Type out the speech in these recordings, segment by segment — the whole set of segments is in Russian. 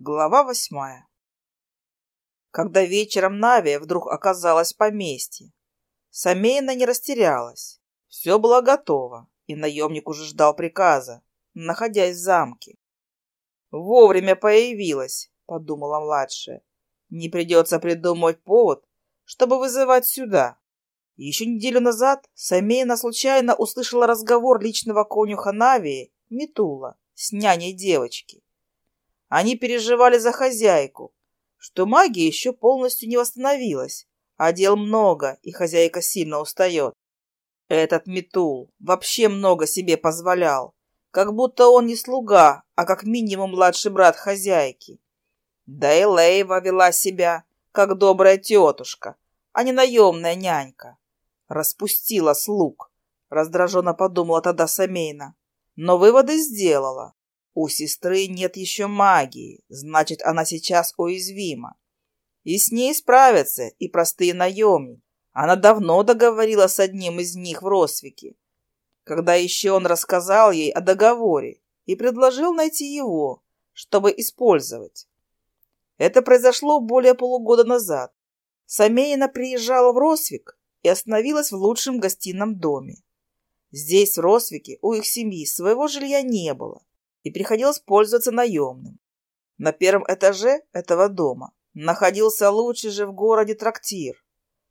Глава восьмая. Когда вечером Навия вдруг оказалась в поместье, Самейна не растерялась. Все было готово, и наемник уже ждал приказа, находясь в замке. «Вовремя появилась», — подумала младшая. «Не придется придумывать повод, чтобы вызывать сюда». Еще неделю назад Самейна случайно услышала разговор личного конюха Навии, Митула, с няней девочки. Они переживали за хозяйку, что магия еще полностью не восстановилась, а дел много, и хозяйка сильно устает. Этот Метул вообще много себе позволял, как будто он не слуга, а как минимум младший брат хозяйки. Да и Лейва вела себя, как добрая тетушка, а не наемная нянька. Распустила слуг, раздраженно подумала тогда Самейна, но выводы сделала. У сестры нет еще магии, значит, она сейчас уязвима. И с ней справятся и простые наемники. Она давно договорилась с одним из них в Росвике, когда еще он рассказал ей о договоре и предложил найти его, чтобы использовать. Это произошло более полугода назад. Самейна приезжала в Росвик и остановилась в лучшем гостином доме. Здесь, в Росвике, у их семьи своего жилья не было и приходилось пользоваться наемным. На первом этаже этого дома находился лучший же в городе трактир.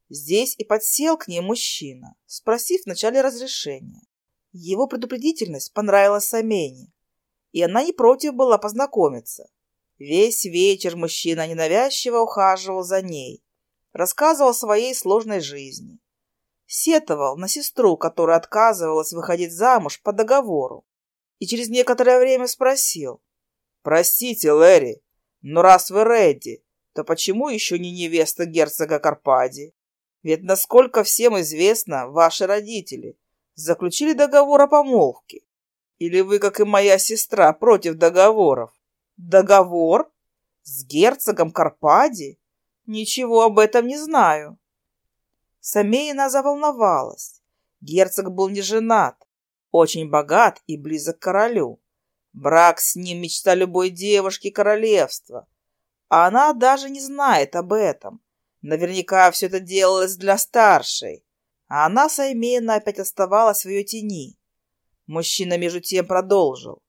Здесь и подсел к ней мужчина, спросив вначале разрешения. Его предупредительность понравилась Самене, и она не против была познакомиться. Весь вечер мужчина ненавязчиво ухаживал за ней, рассказывал о своей сложной жизни. Сетовал на сестру, которая отказывалась выходить замуж по договору и через некоторое время спросил. «Простите, Лэри, но раз вы Редди, то почему еще не невеста герцога Карпади? Ведь, насколько всем известно, ваши родители заключили договор о помолвке. Или вы, как и моя сестра, против договоров?» «Договор? С герцогом Карпади? Ничего об этом не знаю». Самеина заволновалась. Герцог был не женат, очень богат и близок к королю. Брак с ним – мечта любой девушки королевства. А она даже не знает об этом. Наверняка все это делалось для старшей. А она, Саймена, опять оставалась в ее тени. Мужчина между тем продолжил.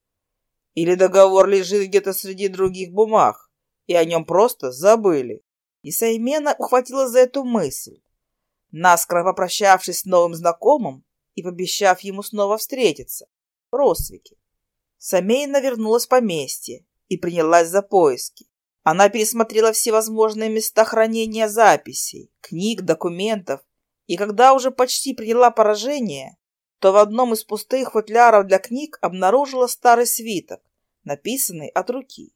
Или договор лежит где-то среди других бумаг, и о нем просто забыли. И Саймена ухватила за эту мысль. Наскоро попрощавшись с новым знакомым, и пообещав ему снова встретиться. Просвики. Самейна вернулась в поместье и принялась за поиски. Она пересмотрела всевозможные места хранения записей, книг, документов, и когда уже почти приняла поражение, то в одном из пустых футляров для книг обнаружила старый свиток, написанный от руки.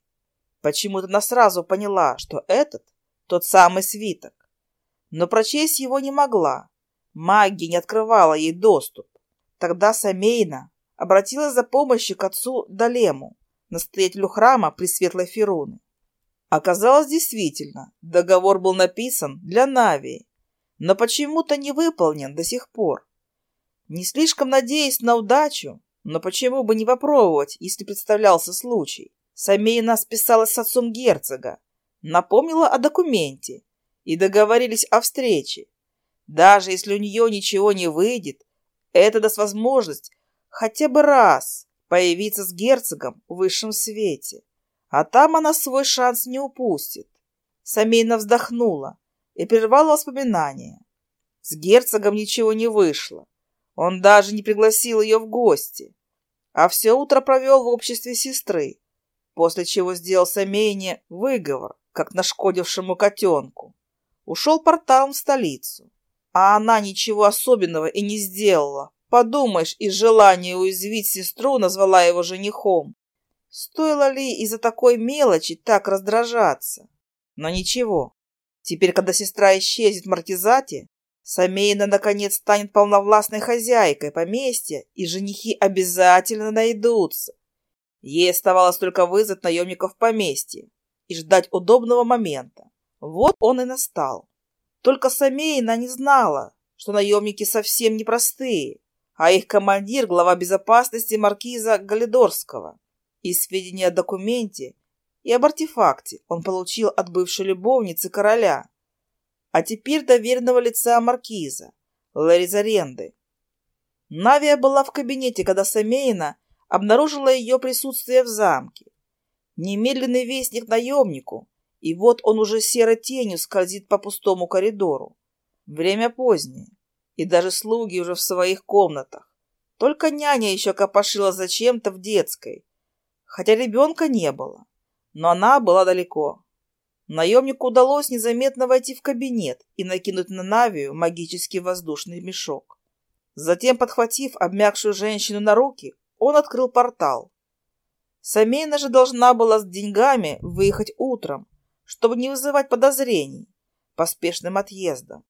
Почему-то она сразу поняла, что этот тот самый свиток, но прочесть его не могла, Магия не открывала ей доступ. Тогда Самейна обратилась за помощью к отцу Далему, настоятелю храма Пресветлой Феруны. Оказалось, действительно, договор был написан для Навии, но почему-то не выполнен до сих пор. Не слишком надеясь на удачу, но почему бы не попробовать, если представлялся случай? Самейна списалась с отцом герцога, напомнила о документе и договорились о встрече. Даже если у нее ничего не выйдет, это даст возможность хотя бы раз появиться с герцогом в высшем свете. А там она свой шанс не упустит. Самейна вздохнула и прервала воспоминания. С герцогом ничего не вышло. Он даже не пригласил ее в гости. А все утро провел в обществе сестры, после чего сделал Самейне выговор, как нашкодившему котенку. Ушел порталом в столицу. А она ничего особенного и не сделала. Подумаешь, из желания уязвить сестру назвала его женихом. Стоило ли из-за такой мелочи так раздражаться? Но ничего. Теперь, когда сестра исчезнет в Маркизате, Самейна наконец станет полновластной хозяйкой поместья, и женихи обязательно найдутся. Ей оставалось только вызвать наемников в поместье и ждать удобного момента. Вот он и настал. Только Самейна не знала, что наемники совсем непростые, а их командир – глава безопасности маркиза Галидорского. И сведения о документе и об артефакте он получил от бывшей любовницы короля, а теперь доверенного лица маркиза Ларизаренды. Навия была в кабинете, когда Самейна обнаружила ее присутствие в замке. Немедленный вестник наемнику и вот он уже серой тенью скользит по пустому коридору. Время позднее, и даже слуги уже в своих комнатах. Только няня еще копошила зачем-то в детской, хотя ребенка не было, но она была далеко. Наемнику удалось незаметно войти в кабинет и накинуть на Навию магический воздушный мешок. Затем, подхватив обмякшую женщину на руки, он открыл портал. Самейна же должна была с деньгами выехать утром, чтобы не вызывать подозрений поспешным отъездом.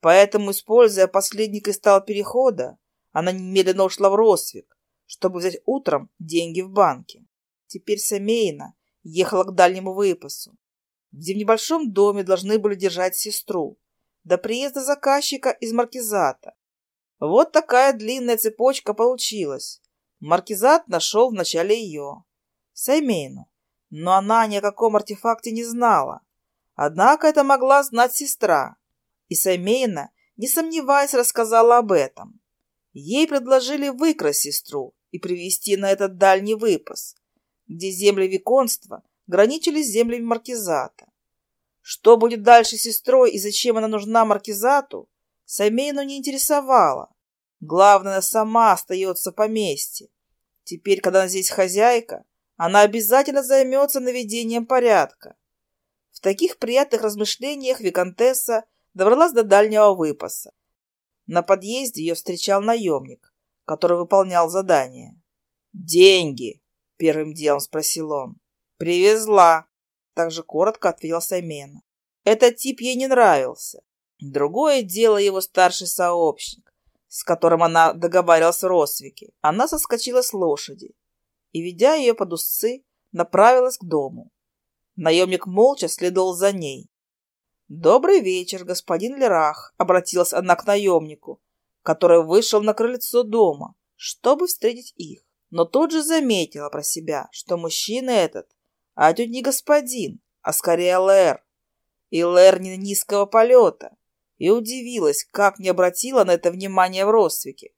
Поэтому, используя последний кристалл перехода, она немедленно ушла в Росвик, чтобы взять утром деньги в банке. Теперь Самейна ехала к дальнему выпасу, где в небольшом доме должны были держать сестру, до приезда заказчика из Маркизата. Вот такая длинная но она ни о каком артефакте не знала. Однако это могла знать сестра, и Самейна, не сомневаясь, рассказала об этом. Ей предложили выкрасть сестру и привести на этот дальний выпас, где земли Виконства граничили с землями Маркизата. Что будет дальше с сестрой и зачем она нужна Маркизату, Самейну не интересовало. Главное, она сама остается в поместье. Теперь, когда она здесь хозяйка, она обязательно займется наведением порядка. В таких приятных размышлениях Викантесса добралась до дальнего выпаса. На подъезде ее встречал наемник, который выполнял задание. «Деньги!» — первым делом спросил он. «Привезла!» — также коротко ответил Самена. Этот тип ей не нравился. Другое дело его старший сообщник, с которым она договаривалась в Росвике. Она соскочила с лошади и, ведя ее под усы, направилась к дому. Наемник молча следовал за ней. «Добрый вечер, господин Лерах», — обратилась она к наемнику, который вышел на крыльцо дома, чтобы встретить их, но тут же заметила про себя, что мужчина этот а тут не господин, а скорее Лер, и Лер не низкого полета, и удивилась, как не обратила на это внимание в родственнике.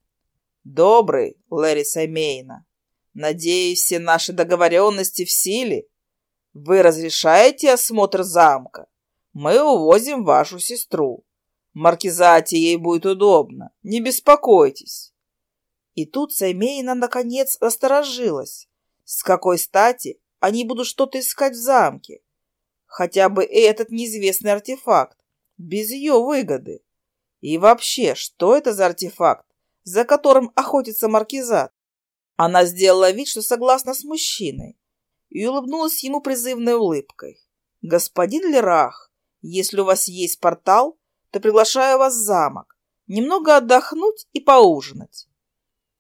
«Добрый, Лэри Самейна», Надеюсь, все наши договоренности в силе. Вы разрешаете осмотр замка? Мы увозим вашу сестру. Маркизате ей будет удобно. Не беспокойтесь. И тут Саймейна наконец осторожилась. С какой стати они будут что-то искать в замке? Хотя бы и этот неизвестный артефакт. Без ее выгоды. И вообще, что это за артефакт, за которым охотится маркизат? Она сделала вид, что согласна с мужчиной, и улыбнулась ему призывной улыбкой. «Господин Лерах, если у вас есть портал, то приглашаю вас в замок, немного отдохнуть и поужинать».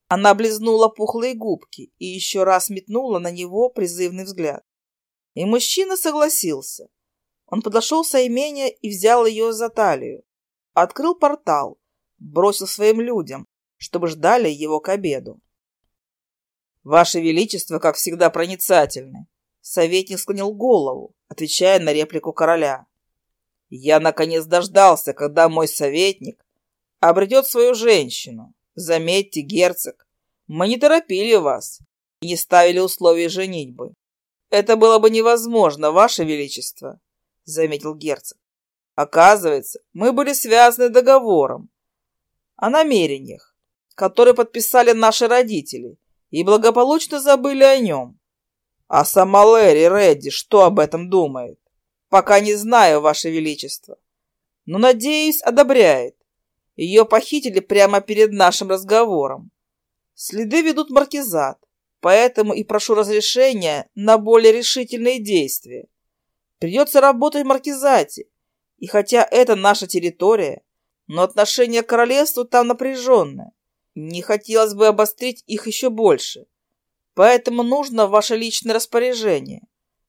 Она облизнула пухлые губки и еще раз метнула на него призывный взгляд. И мужчина согласился. Он подошел с Айменя и взял ее за талию. Открыл портал, «Ваше Величество, как всегда, проницательны». Советник склонил голову, отвечая на реплику короля. «Я, наконец, дождался, когда мой советник обретет свою женщину. Заметьте, герцог, мы не торопили вас и не ставили условий женитьбы. Это было бы невозможно, ваше Величество», — заметил герцог. «Оказывается, мы были связаны договором о намерениях, которые подписали наши родители» и благополучно забыли о нем. А сама Лэри Редди что об этом думает? Пока не знаю, Ваше Величество. Но, надеюсь, одобряет. Ее похитили прямо перед нашим разговором. Следы ведут маркизат, поэтому и прошу разрешения на более решительные действия. Придется работать в маркизате, и хотя это наша территория, но отношение к королевству там напряженное. Не хотелось бы обострить их еще больше. Поэтому нужно ваше личное распоряжение.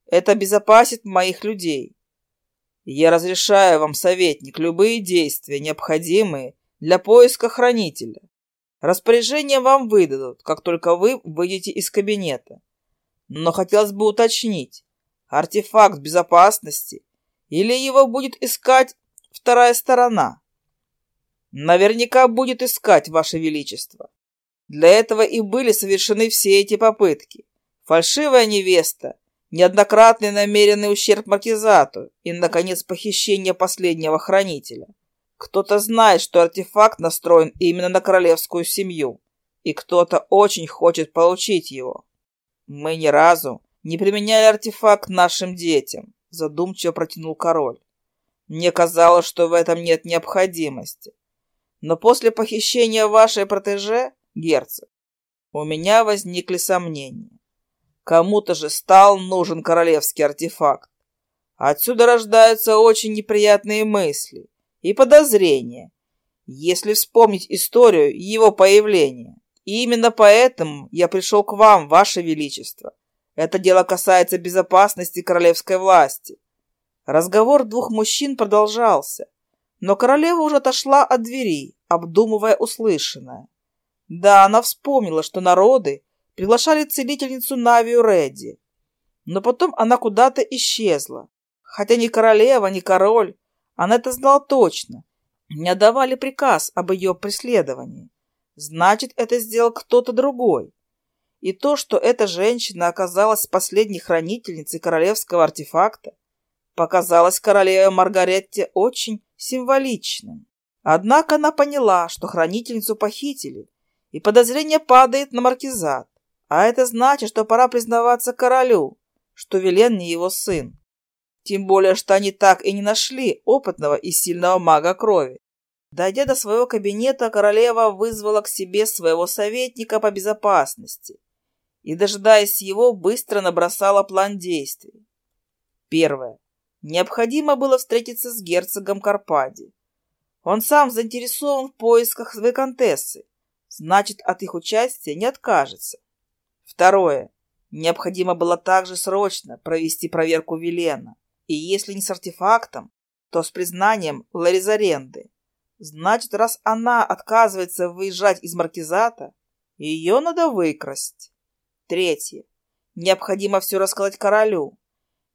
Это обезопасит моих людей. Я разрешаю вам, советник, любые действия, необходимые для поиска хранителя. Распоряжение вам выдадут, как только вы выйдете из кабинета. Но хотелось бы уточнить, артефакт безопасности или его будет искать вторая сторона? Наверняка будет искать, Ваше Величество. Для этого и были совершены все эти попытки. Фальшивая невеста, неоднократный намеренный ущерб маркизату и, наконец, похищение последнего хранителя. Кто-то знает, что артефакт настроен именно на королевскую семью, и кто-то очень хочет получить его. Мы ни разу не применяли артефакт нашим детям, задумчиво протянул король. Мне казалось, что в этом нет необходимости. Но после похищения вашей протеже, герцог, у меня возникли сомнения. Кому-то же стал нужен королевский артефакт. Отсюда рождаются очень неприятные мысли и подозрения, если вспомнить историю его появления. И именно поэтому я пришел к вам, ваше величество. Это дело касается безопасности королевской власти. Разговор двух мужчин продолжался, но королева уже отошла от двери, обдумывая услышанное. Да, она вспомнила, что народы приглашали целительницу Навию Редди. Но потом она куда-то исчезла. Хотя ни королева, ни король, она это знала точно, не отдавали приказ об ее преследовании. Значит, это сделал кто-то другой. И то, что эта женщина оказалась последней хранительницей королевского артефакта, показалось королеве Маргаретте очень символичным. Однако она поняла, что хранительницу похитили, и подозрение падает на маркизат. А это значит, что пора признаваться королю, что Вилен не его сын. Тем более, что они так и не нашли опытного и сильного мага крови. Дойдя до своего кабинета, королева вызвала к себе своего советника по безопасности и, дожидаясь его, быстро набросала план действий. Первое необходимо было встретиться с герцогом Карпади. Он сам заинтересован в поисках своей значит, от их участия не откажется. Второе. Необходимо было также срочно провести проверку Велена, и если не с артефактом, то с признанием Ларизаренды. Значит, раз она отказывается выезжать из маркизата, ее надо выкрасть. Третье. Необходимо все рассказать королю,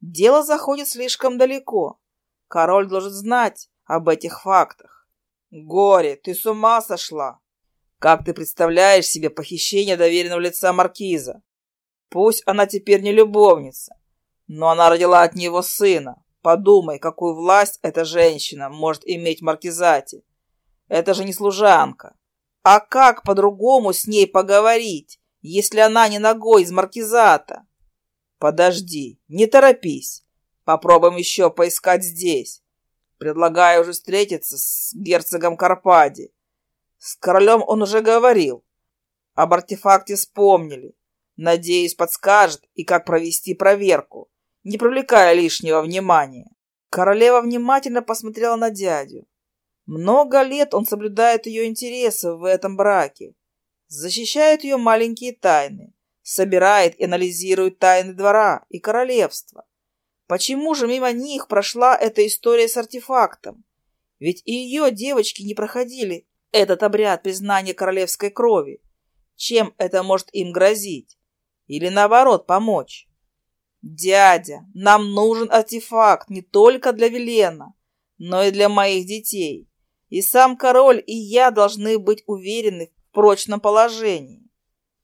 Дело заходит слишком далеко. Король должен знать об этих фактах. Горе, ты с ума сошла! Как ты представляешь себе похищение доверенного лица маркиза? Пусть она теперь не любовница, но она родила от него сына. Подумай, какую власть эта женщина может иметь в маркизате. Это же не служанка. А как по-другому с ней поговорить, если она не ногой из маркизата? «Подожди, не торопись. Попробуем еще поискать здесь. Предлагаю уже встретиться с герцогом Карпади. С королем он уже говорил. Об артефакте вспомнили. Надеюсь, подскажет и как провести проверку, не привлекая лишнего внимания». Королева внимательно посмотрела на дядю. Много лет он соблюдает ее интересы в этом браке, защищает ее маленькие тайны, собирает и анализирует тайны двора и королевства. Почему же мимо них прошла эта история с артефактом? Ведь и ее девочки не проходили этот обряд признания королевской крови. Чем это может им грозить? Или наоборот, помочь? «Дядя, нам нужен артефакт не только для Велена, но и для моих детей. И сам король, и я должны быть уверены в прочном положении.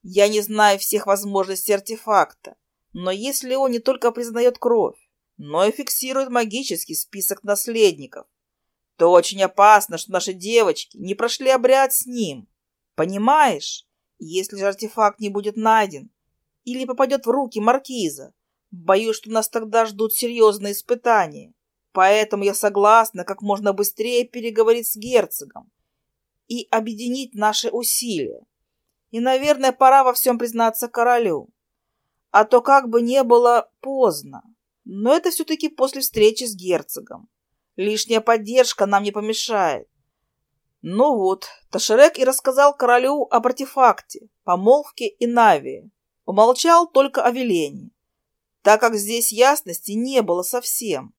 Я не знаю всех возможностей артефакта, но если он не только признает кровь, но и фиксирует магический список наследников, то очень опасно, что наши девочки не прошли обряд с ним. Понимаешь? Если же артефакт не будет найден или попадет в руки маркиза, боюсь, что нас тогда ждут серьезные испытания. Поэтому я согласна как можно быстрее переговорить с герцогом и объединить наши усилия. И, наверное, пора во всем признаться королю. А то как бы не было поздно. Но это все-таки после встречи с герцогом. Лишняя поддержка нам не помешает. Ну вот, Ташерек и рассказал королю об артефакте, помолвке и Навии. Умолчал только о велении, так как здесь ясности не было совсем.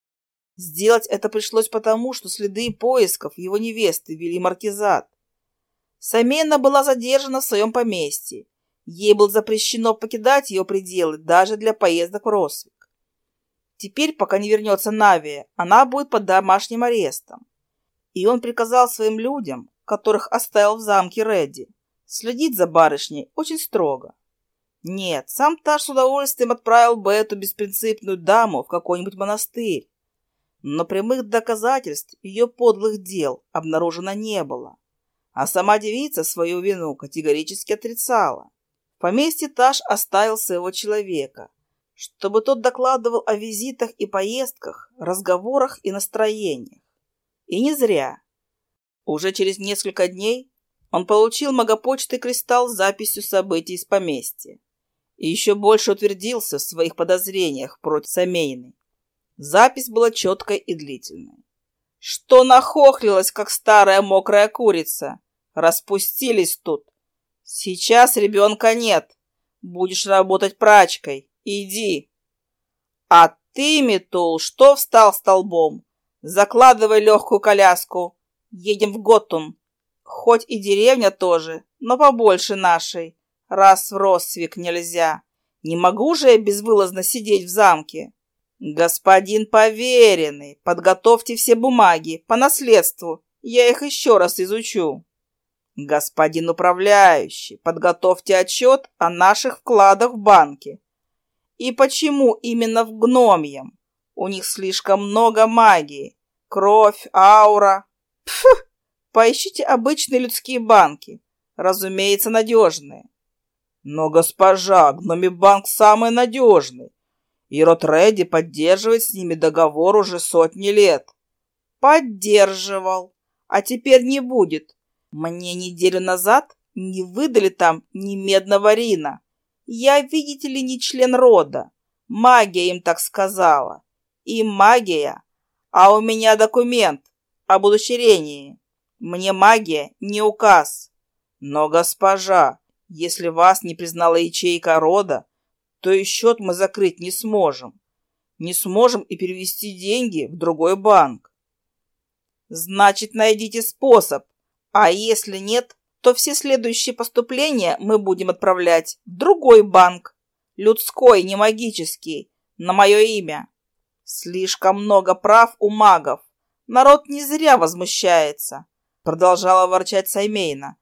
Сделать это пришлось потому, что следы поисков его невесты вели маркизат, Самена была задержана в своем поместье. Ей было запрещено покидать ее пределы даже для поездок в Росвик. Теперь, пока не вернется Навия, она будет под домашним арестом. И он приказал своим людям, которых оставил в замке Редди, следить за барышней очень строго. Нет, сам Таш с удовольствием отправил бы эту беспринципную даму в какой-нибудь монастырь. Но прямых доказательств ее подлых дел обнаружено не было а сама девица свою вину категорически отрицала. В поместье Таш оставил своего человека, чтобы тот докладывал о визитах и поездках, разговорах и настроениях. И не зря. Уже через несколько дней он получил магопочты кристалл с записью событий из поместья и еще больше утвердился в своих подозрениях против Самейны. Запись была четкой и длительной что нахохлилась, как старая мокрая курица. Распустились тут. Сейчас ребенка нет. Будешь работать прачкой. Иди. А ты, метул, что встал столбом? Закладывай легкую коляску. Едем в Готун. Хоть и деревня тоже, но побольше нашей. Раз в Росвик нельзя. Не могу же я безвылазно сидеть в замке. «Господин поверенный, подготовьте все бумаги по наследству, я их еще раз изучу». «Господин управляющий, подготовьте отчет о наших вкладах в банке». «И почему именно в гномьем? У них слишком много магии, кровь, аура». Пф, поищите обычные людские банки, разумеется, надежные. Но, госпожа, гномий банк самый надежный. И Ротреди поддерживает с ними договор уже сотни лет. Поддерживал. А теперь не будет. Мне неделю назад не выдали там ни медного рина. Я, видите ли, не член рода. Магия им так сказала. И магия. А у меня документ об удочерении. Мне магия не указ. Но, госпожа, если вас не признала ячейка рода, то и счет мы закрыть не сможем. Не сможем и перевести деньги в другой банк. Значит, найдите способ. А если нет, то все следующие поступления мы будем отправлять в другой банк. Людской, не магический, на мое имя. Слишком много прав у магов. Народ не зря возмущается, продолжала ворчать Саймейна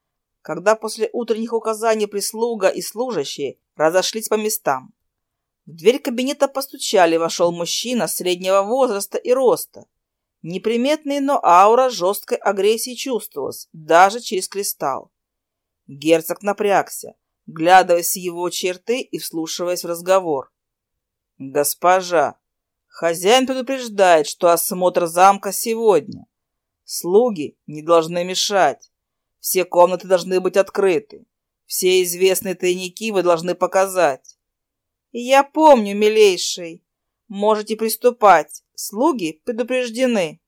Когда после утренних указаний прислуга и служащие разошлись по местам, в дверь кабинета постучали, вошел мужчина среднего возраста и роста. Неприметный, но аура жесткой агрессии чувствовалась, даже через кристалл. Герцог напрягся, глядываясь в его черты и вслушиваясь в разговор. «Госпожа, хозяин предупреждает, что осмотр замка сегодня. Слуги не должны мешать. Все комнаты должны быть открыты. Все известные тайники вы должны показать. Я помню, милейший. Можете приступать. Слуги предупреждены.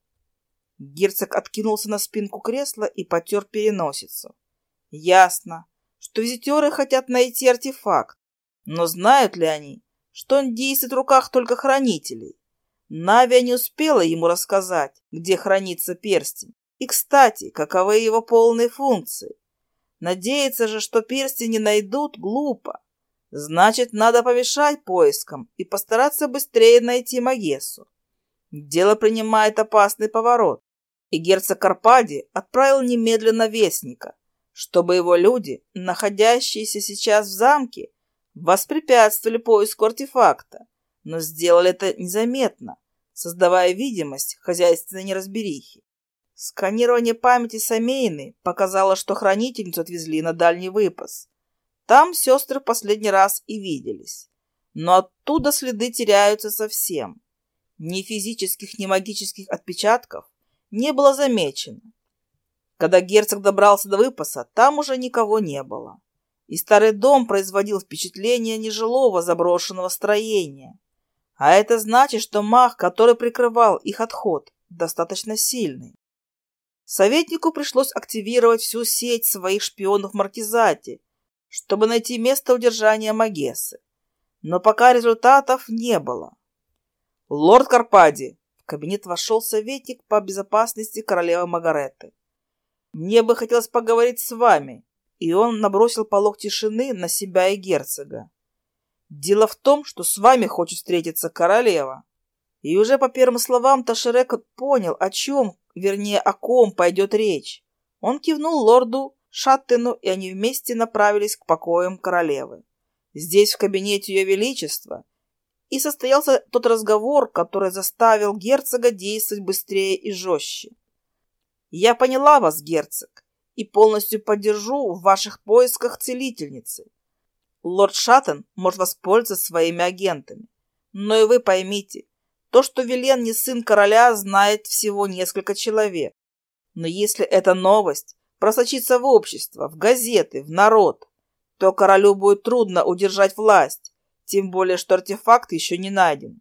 Герцог откинулся на спинку кресла и потер переносицу. Ясно, что визитеры хотят найти артефакт. Но знают ли они, что он действует в руках только хранителей? Навия не успела ему рассказать, где хранится перстень. И, кстати, каковы его полные функции? Надеяться же, что перстень не найдут, глупо. Значит, надо помешать поискам и постараться быстрее найти Магесу. Дело принимает опасный поворот, и герцог Карпади отправил немедленно вестника, чтобы его люди, находящиеся сейчас в замке, воспрепятствовали поиску артефакта, но сделали это незаметно, создавая видимость хозяйственной неразберихи. Сканирование памяти Самейны показало, что хранительницу отвезли на дальний выпас. Там сестры в последний раз и виделись. Но оттуда следы теряются совсем. Ни физических, ни магических отпечатков не было замечено. Когда герцог добрался до выпаса, там уже никого не было. И старый дом производил впечатление нежилого заброшенного строения. А это значит, что маг, который прикрывал их отход, достаточно сильный. Советнику пришлось активировать всю сеть своих шпионов в Маркизати, чтобы найти место удержания Магесы. Но пока результатов не было. «Лорд Карпади!» В кабинет вошел советник по безопасности королевы Магареты. «Мне бы хотелось поговорить с вами». И он набросил полог тишины на себя и герцога. «Дело в том, что с вами хочет встретиться королева». И уже по первым словам Ташерек понял, о чем вернее, о ком пойдет речь. Он кивнул лорду Шаттену, и они вместе направились к покоям королевы. Здесь, в кабинете Ее Величества, и состоялся тот разговор, который заставил герцога действовать быстрее и жестче. «Я поняла вас, герцог, и полностью поддержу в ваших поисках целительницы. Лорд Шаттен может воспользоваться своими агентами. Но и вы поймите, то, что Вилен не сын короля, знает всего несколько человек. Но если эта новость просочится в общество, в газеты, в народ, то королю будет трудно удержать власть, тем более, что артефакт еще не найден.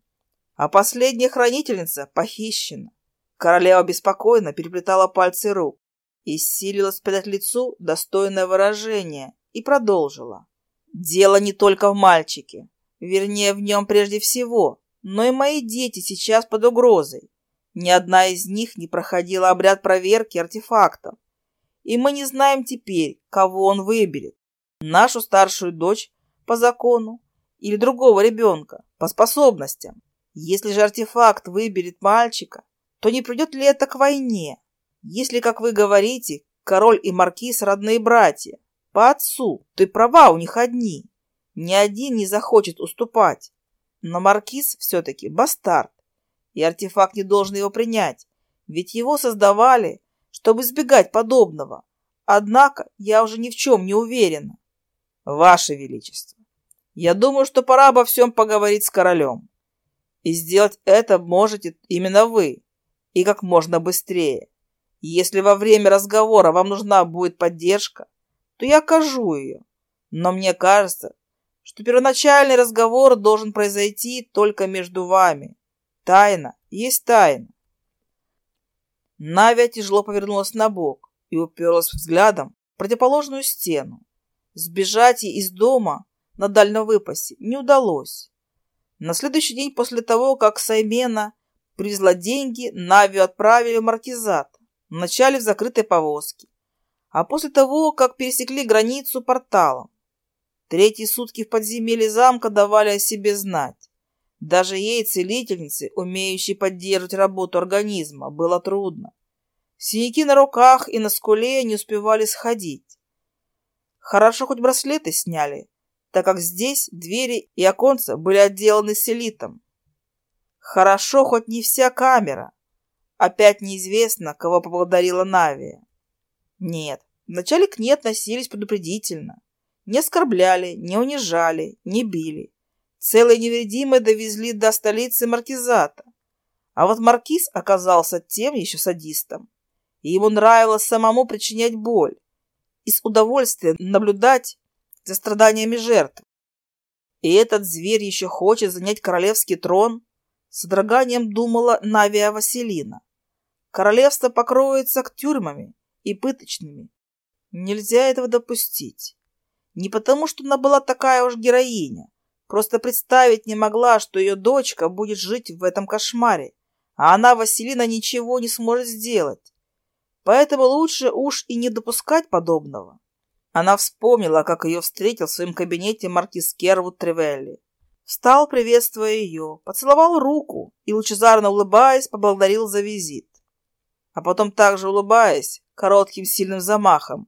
А последняя хранительница похищена. Королева беспокойно переплетала пальцы рук и силилась спрятать лицу достойное выражение и продолжила. Дело не только в мальчике, вернее, в нем прежде всего, но и мои дети сейчас под угрозой. Ни одна из них не проходила обряд проверки артефактов. И мы не знаем теперь, кого он выберет. Нашу старшую дочь по закону или другого ребенка по способностям. Если же артефакт выберет мальчика, то не придет ли это к войне? Если, как вы говорите, король и маркиз родные братья, по отцу, ты права, у них одни. Ни один не захочет уступать. Но маркиз все-таки бастард, и артефакт не должен его принять, ведь его создавали, чтобы избегать подобного. Однако я уже ни в чем не уверена. Ваше Величество, я думаю, что пора обо всем поговорить с королем. И сделать это можете именно вы, и как можно быстрее. Если во время разговора вам нужна будет поддержка, то я окажу ее. Но мне кажется, что первоначальный разговор должен произойти только между вами. Тайна есть тайна. Навя тяжело повернулась на бок и уперлась взглядом в противоположную стену. Сбежать ей из дома на дальнем выпасе не удалось. На следующий день после того, как Саймена привезла деньги, Навию отправили в Маркизат, вначале в закрытой повозке, а после того, как пересекли границу порталом. Третьи сутки в подземелье замка давали о себе знать. Даже ей, целительнице, умеющей поддерживать работу организма, было трудно. Синяки на руках и на скуле не успевали сходить. Хорошо хоть браслеты сняли, так как здесь двери и оконца были отделаны селитом. Хорошо хоть не вся камера. Опять неизвестно, кого поблагодарила Навия. Нет, вначале к ней относились предупредительно. Не оскорбляли, не унижали, не били. Целые невредимые довезли до столицы маркизата. А вот маркиз оказался тем еще садистом. И ему нравилось самому причинять боль и с удовольствием наблюдать за страданиями жертв. И этот зверь еще хочет занять королевский трон, с содроганием думала Навия Василина. Королевство покроется к тюрьмами и пыточными. Нельзя этого допустить. Не потому, что она была такая уж героиня. Просто представить не могла, что ее дочка будет жить в этом кошмаре, а она, Василина, ничего не сможет сделать. Поэтому лучше уж и не допускать подобного. Она вспомнила, как ее встретил в своем кабинете маркиз Кервуд Тревелли. Встал, приветствуя ее, поцеловал руку и, лучезарно улыбаясь, поблагодарил за визит. А потом также улыбаясь, коротким сильным замахом,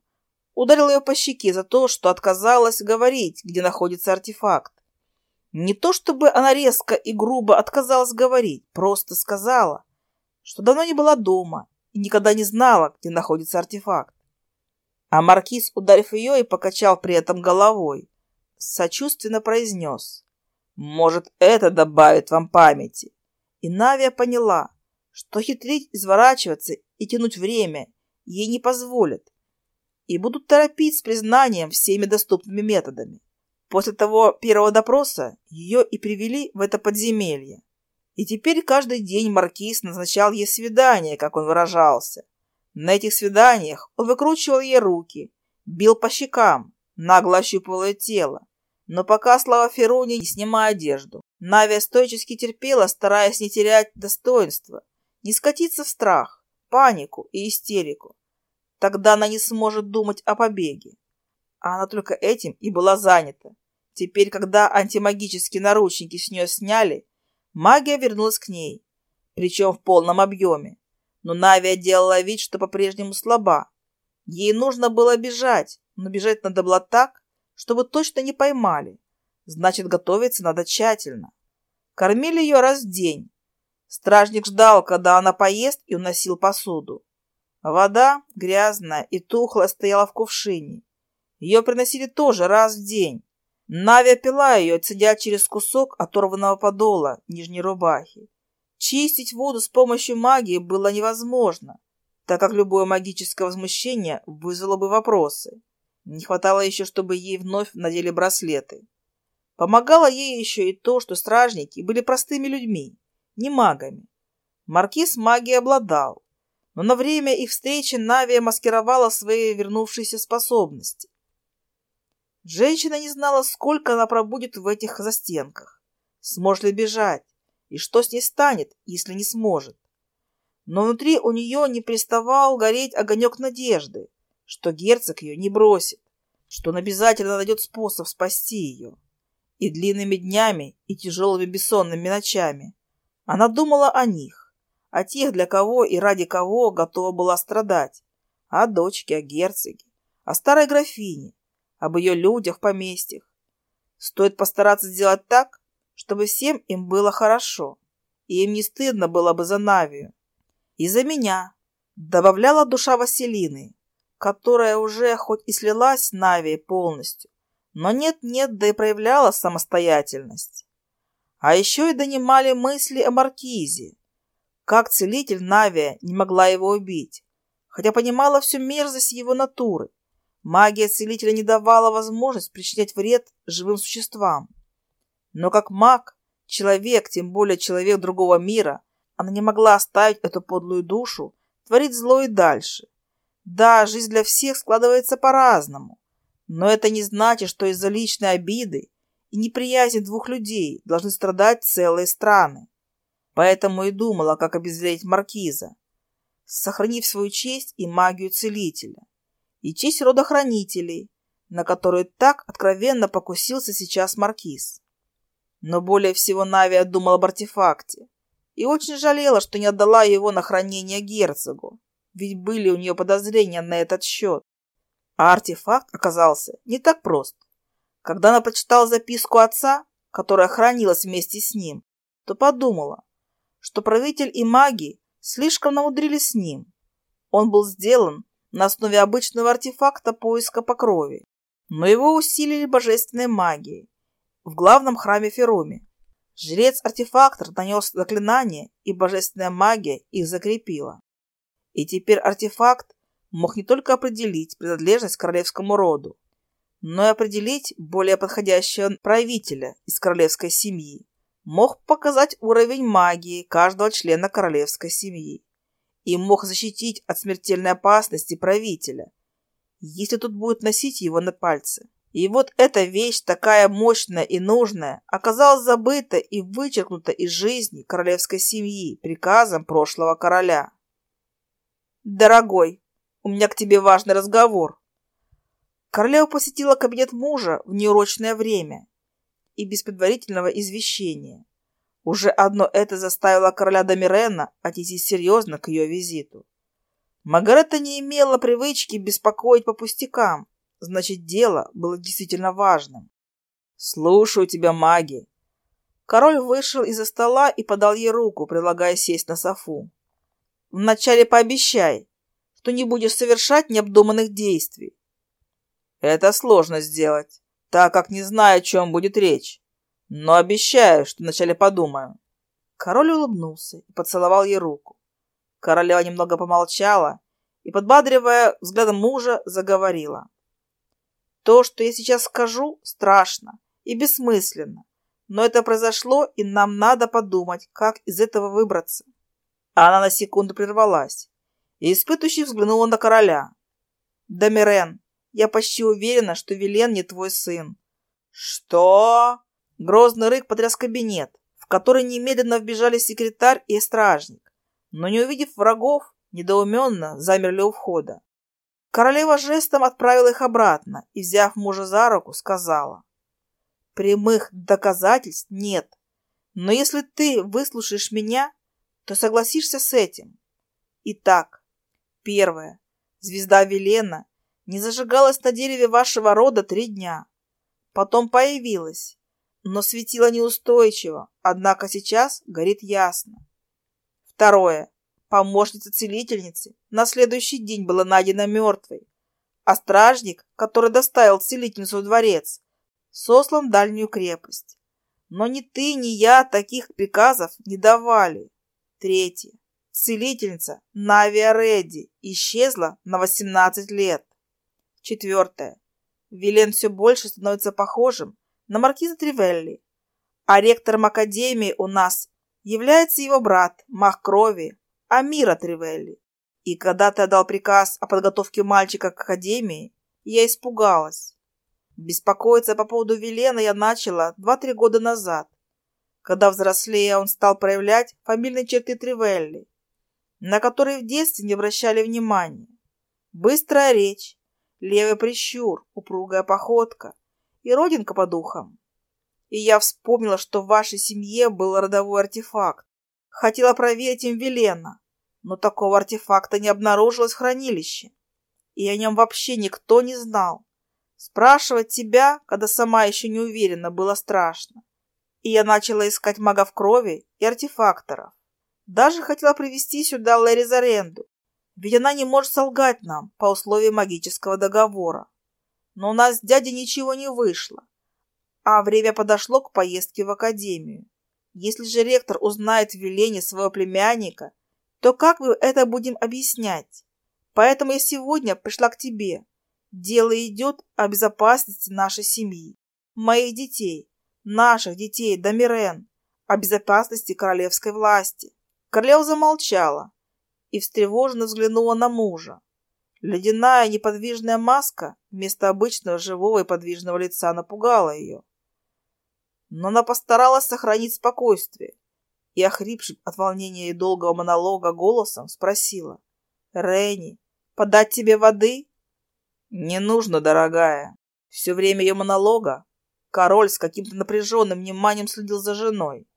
ударил ее по щеке за то, что отказалась говорить, где находится артефакт. Не то чтобы она резко и грубо отказалась говорить, просто сказала, что давно не была дома и никогда не знала, где находится артефакт. А маркиз, ударив ее и покачал при этом головой, сочувственно произнес, «Может, это добавит вам памяти». И Навия поняла, что хитрить, изворачиваться и тянуть время ей не позволят, и будут торопить с признанием всеми доступными методами. После того первого допроса ее и привели в это подземелье. И теперь каждый день маркиз назначал ей свидание, как он выражался. На этих свиданиях он выкручивал ей руки, бил по щекам, нагло ощупывал ее тело. Но пока слава Феруни, не снимая одежду, Навия стойчески терпела, стараясь не терять достоинства, не скатиться в страх, панику и истерику тогда она не сможет думать о побеге. А она только этим и была занята. Теперь, когда антимагические наручники с нее сняли, магия вернулась к ней, причем в полном объеме. Но Навия делала вид, что по-прежнему слаба. Ей нужно было бежать, но бежать надо было так, чтобы точно не поймали. Значит, готовиться надо тщательно. Кормили ее раз в день. Стражник ждал, когда она поест и уносил посуду. Вода, грязная и тухлая, стояла в кувшине. Ее приносили тоже раз в день. Навя пила ее, цедя через кусок оторванного подола нижней рубахи. Чистить воду с помощью магии было невозможно, так как любое магическое возмущение вызвало бы вопросы. Не хватало еще, чтобы ей вновь надели браслеты. Помогало ей еще и то, что стражники были простыми людьми, не магами. Маркиз магией обладал, но на время их встречи Навия маскировала свои вернувшиеся способности. Женщина не знала, сколько она пробудет в этих застенках, сможет ли бежать, и что с ней станет, если не сможет. Но внутри у нее не приставал гореть огонек надежды, что герцог ее не бросит, что он обязательно найдет способ спасти ее. И длинными днями, и тяжелыми бессонными ночами она думала о них о а тех, для кого и ради кого готова была страдать, о дочке, о герцоге, о старой графине, об ее людях, поместьях. Стоит постараться сделать так, чтобы всем им было хорошо, и им не стыдно было бы за Навию. И за меня, добавляла душа Василины, которая уже хоть и слилась с Навией полностью, но нет-нет, да и проявляла самостоятельность. А еще и донимали мысли о Маркизе, как целитель, Навия не могла его убить, хотя понимала всю мерзость его натуры. Магия целителя не давала возможность причинять вред живым существам. Но как маг, человек, тем более человек другого мира, она не могла оставить эту подлую душу творить зло и дальше. Да, жизнь для всех складывается по-разному, но это не значит, что из-за личной обиды и неприязни двух людей должны страдать целые страны поэтому и думала, как обезлить маркиза. Сохранив свою честь и магию целителя. И честь родохранителей, на которую так откровенно покусился сейчас маркиз. Но более всего Навия думала об артефакте. И очень жалела, что не отдала его на хранение герцогу. Ведь были у нее подозрения на этот счет. А артефакт оказался не так прост. Когда она прочитала записку отца, которая хранилась вместе с ним, то подумала, что правитель и маги слишком намудрили с ним. Он был сделан на основе обычного артефакта поиска по крови, но его усилили божественной магией в главном храме Феруми. Жрец-артефактор нанес заклинание, и божественная магия их закрепила. И теперь артефакт мог не только определить принадлежность к королевскому роду, но и определить более подходящего правителя из королевской семьи мог показать уровень магии каждого члена королевской семьи и мог защитить от смертельной опасности правителя, если тут будет носить его на пальце. И вот эта вещь, такая мощная и нужная, оказалась забыта и вычеркнута из жизни королевской семьи приказом прошлого короля. «Дорогой, у меня к тебе важный разговор». Королева посетила кабинет мужа в неурочное время и без предварительного извещения. Уже одно это заставило короля Домирена отнестись серьезно к ее визиту. Магарета не имела привычки беспокоить по пустякам, значит, дело было действительно важным. «Слушаю тебя, маги!» Король вышел из-за стола и подал ей руку, предлагая сесть на софу. «Вначале пообещай, что не будешь совершать необдуманных действий». «Это сложно сделать так как не знаю, о чем будет речь. Но обещаю, что вначале подумаю». Король улыбнулся и поцеловал ей руку. Королева немного помолчала и, подбадривая взглядом мужа, заговорила. «То, что я сейчас скажу, страшно и бессмысленно, но это произошло, и нам надо подумать, как из этого выбраться». Она на секунду прервалась и испытывающий взглянула на короля. «Домирен, я почти уверена, что Вилен не твой сын». «Что?» Грозный рык потряс кабинет, в который немедленно вбежали секретарь и стражник. Но не увидев врагов, недоуменно замерли у входа. Королева жестом отправила их обратно и, взяв мужа за руку, сказала. «Прямых доказательств нет, но если ты выслушаешь меня, то согласишься с этим. Итак, первое. Звезда Велена не зажигалась на дереве вашего рода три дня. Потом появилась, но светила неустойчиво, однако сейчас горит ясно. Второе. Помощница целительницы на следующий день была найдена мертвой, а стражник, который доставил целительницу в дворец, сослан в дальнюю крепость. Но ни ты, ни я таких приказов не давали. Третье. Целительница Навия Редди исчезла на 18 лет. Четвертое. Вилен все больше становится похожим на маркиза Тривелли, а ректором академии у нас является его брат, мах крови, Амира Тривелли. И когда ты отдал приказ о подготовке мальчика к академии, я испугалась. Беспокоиться по поводу Велена я начала 2-3 года назад, когда взрослее он стал проявлять фамильные черты Тривелли, на которые в детстве не обращали внимания. Быстрая речь, левый прищур, упругая походка и родинка по духам. И я вспомнила, что в вашей семье был родовой артефакт. Хотела проверить им велена, но такого артефакта не обнаружилось в хранилище. И о нем вообще никто не знал. Спрашивать тебя, когда сама еще не уверена, было страшно. И я начала искать магов крови и артефакторов. Даже хотела привести сюда Лэри Заренду, ведь она не может солгать нам по условиям магического договора. Но у нас с дядей ничего не вышло. А время подошло к поездке в академию. Если же ректор узнает веление своего племянника, то как мы это будем объяснять? Поэтому я сегодня пришла к тебе. Дело идет о безопасности нашей семьи, моих детей, наших детей, Домирен, о безопасности королевской власти. Королева замолчала, и встревоженно взглянула на мужа. Ледяная неподвижная маска вместо обычного живого и подвижного лица напугала ее. Но она постаралась сохранить спокойствие и, охрипшим от волнения и долгого монолога голосом, спросила. «Ренни, подать тебе воды?» «Не нужно, дорогая». Все время ее монолога король с каким-то напряженным вниманием следил за женой.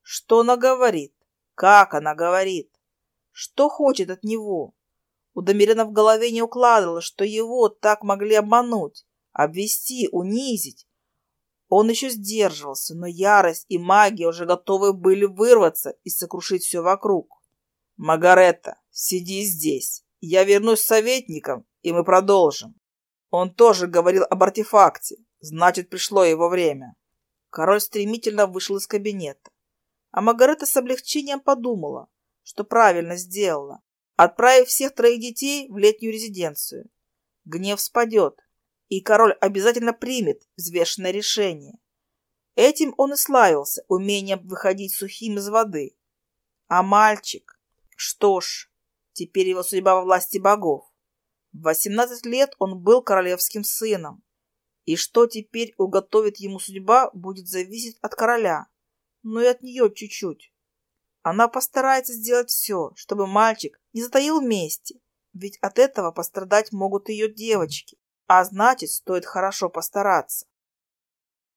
Что она говорит? Как она говорит? Что хочет от него? У Домирена в голове не укладывалось, что его так могли обмануть, обвести, унизить. Он еще сдерживался, но ярость и магия уже готовы были вырваться и сокрушить все вокруг. «Магаретта, сиди здесь. Я вернусь с советником, и мы продолжим». Он тоже говорил об артефакте, значит, пришло его время. Король стремительно вышел из кабинета. А Магарета с облегчением подумала, что правильно сделала, отправив всех троих детей в летнюю резиденцию. Гнев спадет, и король обязательно примет взвешенное решение. Этим он и славился, умением выходить сухим из воды. А мальчик? Что ж, теперь его судьба во власти богов. В 18 лет он был королевским сыном. И что теперь уготовит ему судьба, будет зависеть от короля, но и от нее чуть-чуть. Она постарается сделать все, чтобы мальчик не затаил мести, ведь от этого пострадать могут ее девочки, а значит, стоит хорошо постараться.